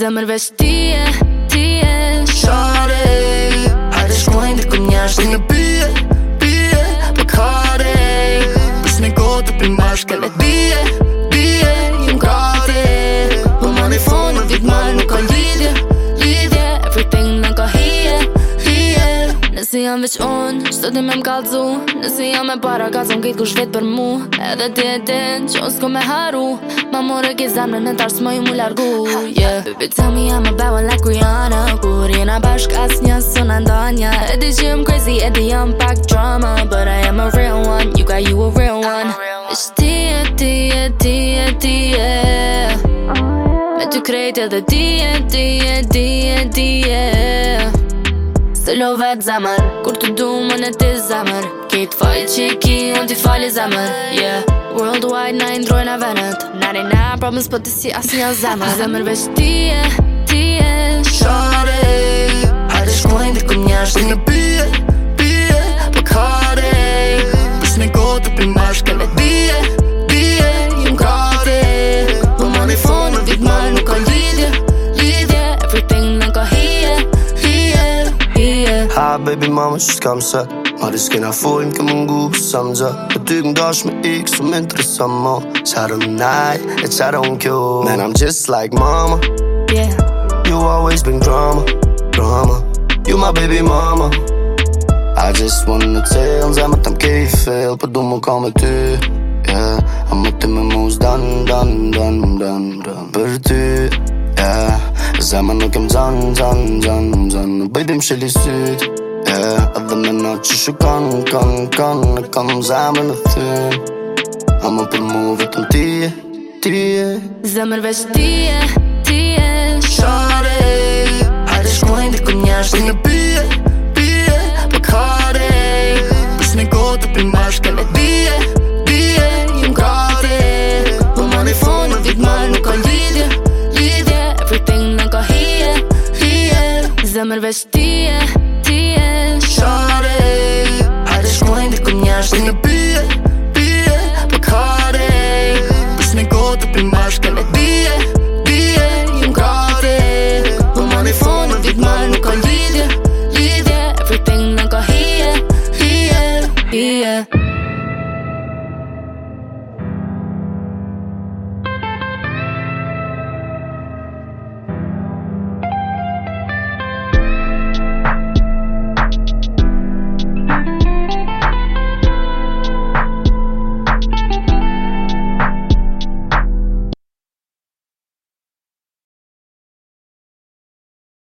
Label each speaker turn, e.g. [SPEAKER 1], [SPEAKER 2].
[SPEAKER 1] Zemër vesh ti e,
[SPEAKER 2] ti e Shore, hajtë shkojnë të këm njash Në pije, pije, për kare Pës në gotë për mashke me ti
[SPEAKER 1] Nësi jam veç unë, që ti me m'kalzu Nësi jam e para, ka zonë këjtë ku vetë për mu Edhe ti e din, që unë s'ko me haru Ma më rëk i në tarë, s'ma ju mu largu yeah. Baby, tell me I'm about when like Rihanna Kur jena bashk as një sun and danja E di që jem crazy, e di jam pak drama But I am a real one, you got you a real one Ish ti e ti e ti e ti e Me t'u krejt edhe ti e ti e ti e ti e Së lo vetë zemër Kur të du më në ti zemër Kitë falë që ki, unë ti falë zemër Yeah Worldwide na indrojnë a venet Nani na promis po të si asë një zemër Zemër veç ti e, ti e
[SPEAKER 2] Shore Hajde shkojnë dhe ku një është një pije, pije Për kare Për një gotë për mashkëve
[SPEAKER 3] baby mama she's skamsa Maar is geen voor hem kan mijn goe samza Betuigend als me ik zo interessant man Sarım night, it's I don't kill. Man I'm just like mama Yeah You always been drama, drama You my baby mama I just wanna tell I'm time Zaman tam keyif el Подумал kalma ty yeah. I'm Ama tümümüz dan dan dan dan dan Bir ty yeah. Zaman okum zan zan zan në bëjbim që lisit yeah, Edhe në në që shukon, kon, kon, në kam zemër në thy A më për mu vetëm ti, ti
[SPEAKER 1] Zemër veç ti, ti Shore,
[SPEAKER 2] hajtë shkojnë dhe këm njështë Për në për
[SPEAKER 1] emër vestie Ti e share
[SPEAKER 2] Hajde shkojnë dhe këm njashtë Unë pije, pije Për kare Për së në gotë për mashke Me pije, pije Jëm kate Për po mani fonë në vitë Nuk ka lidhje, lidhje Everything në ka hije, hije, hije